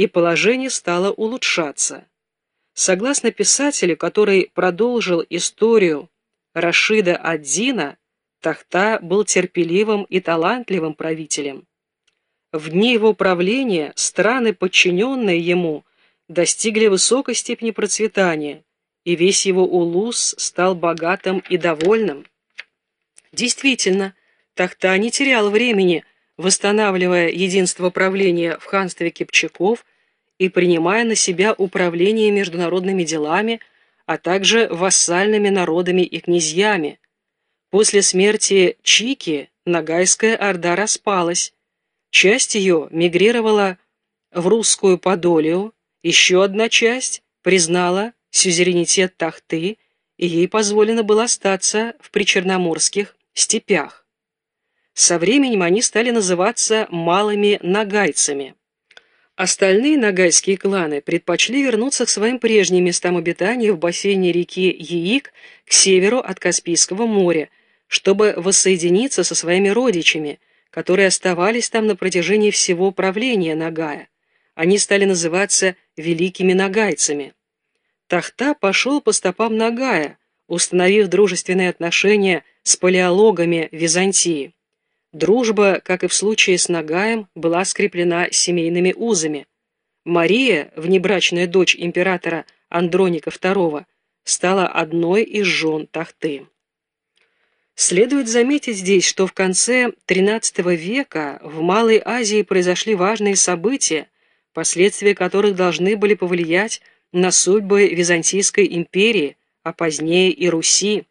и положение стало улучшаться. Согласно писателю, который продолжил историю Рашида ад-Дина, Тахта был терпеливым и талантливым правителем. В дни его правления страны, подчиненные ему, достигли высокой степени процветания, и весь его улус стал богатым и довольным. Действительно, Тахта не терял времени, восстанавливая единство правления в ханстве Кипчаков и принимая на себя управление международными делами, а также вассальными народами и князьями. После смерти Чики Ногайская Орда распалась. Часть ее мигрировала в русскую Подолию, еще одна часть признала сюзеренитет Тахты, и ей позволено было остаться в причерноморских степях. Со временем они стали называться малыми нагайцами. Остальные нагайские кланы предпочли вернуться к своим прежним местам обитания в бассейне реки Яик к северу от Каспийского моря, чтобы воссоединиться со своими родичами, которые оставались там на протяжении всего правления Нагая. Они стали называться Великими Нагайцами. Тахта пошел по стопам Нагая, установив дружественные отношения с палеологами Византии. Дружба, как и в случае с Нагаем, была скреплена семейными узами. Мария, внебрачная дочь императора Андроника II, стала одной из жен Тахты. Следует заметить здесь, что в конце XIII века в Малой Азии произошли важные события, последствия которых должны были повлиять на судьбы Византийской империи, а позднее и Руси.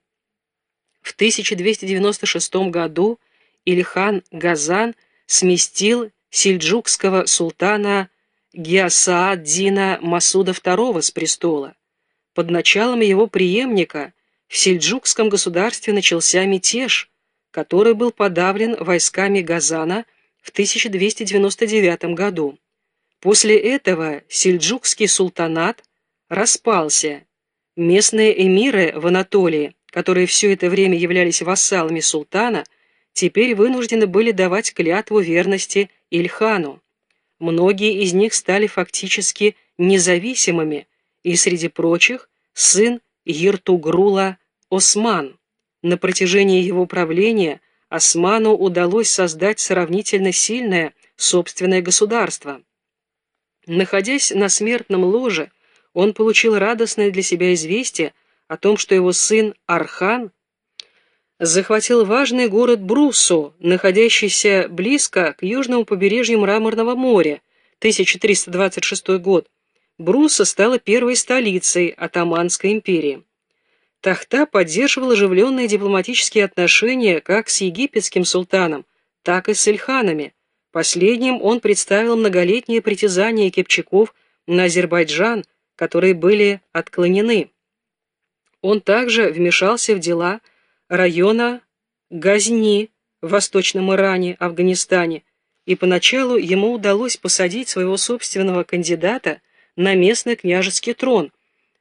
В 1296 году Ильхан Газан сместил сельджукского султана Гиасааддина Масуда II с престола. Под началом его преемника в сельджукском государстве начался мятеж, который был подавлен войсками Газана в 1299 году. После этого сельджукский султанат распался. Местные эмиры в Анатолии, которые все это время являлись вассалами султана, теперь вынуждены были давать клятву верности Ильхану. Многие из них стали фактически независимыми, и среди прочих сын Иртугрула Осман. На протяжении его правления Осману удалось создать сравнительно сильное собственное государство. Находясь на смертном ложе, он получил радостное для себя известие о том, что его сын Архан захватил важный город Брусо, находящийся близко к южному побережью Мраморного моря, 1326 год. Брусо стала первой столицей Атаманской империи. Тахта поддерживал оживленные дипломатические отношения как с египетским султаном, так и с Ильханами. Последним он представил многолетние притязания кипчаков на Азербайджан, которые были отклонены. Он также вмешался в дела района Газни в Восточном Иране, Афганистане, и поначалу ему удалось посадить своего собственного кандидата на местный княжеский трон.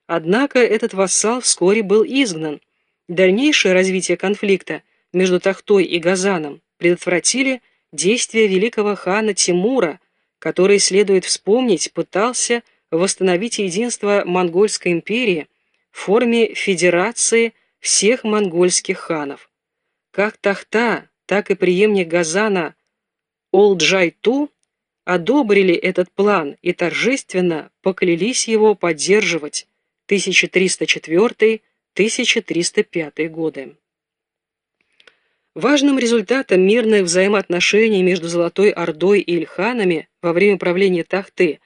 Однако этот вассал вскоре был изгнан. Дальнейшее развитие конфликта между Тахтой и Газаном предотвратили действия великого хана Тимура, который, следует вспомнить, пытался восстановить единство Монгольской империи в форме федерации всех монгольских ханов. Как Тахта, так и преемник Газана Олджайту одобрили этот план и торжественно поклялись его поддерживать 1304-1305 годы. Важным результатом мирных взаимоотношений между Золотой Ордой и Ильханами во время правления Тахты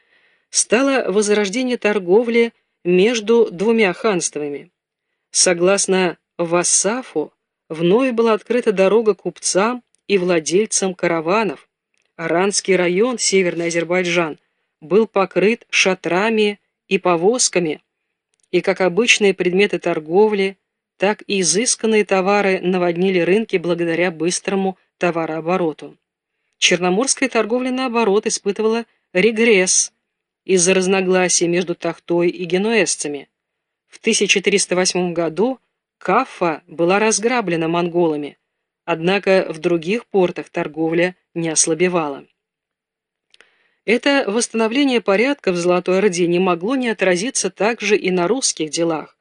стало возрождение торговли между двумя ханствами. Согласно Вассафу, вновь была открыта дорога купцам и владельцам караванов. Аранский район, Северный Азербайджан, был покрыт шатрами и повозками, и как обычные предметы торговли, так и изысканные товары наводнили рынки благодаря быстрому товарообороту. Черноморская торговля, наоборот, испытывала регресс из-за разногласий между Тахтой и генуэзцами. В 1308 году Каффа была разграблена монголами, однако в других портах торговля не ослабевала. Это восстановление порядка в Золотой Орде не могло не отразиться также и на русских делах,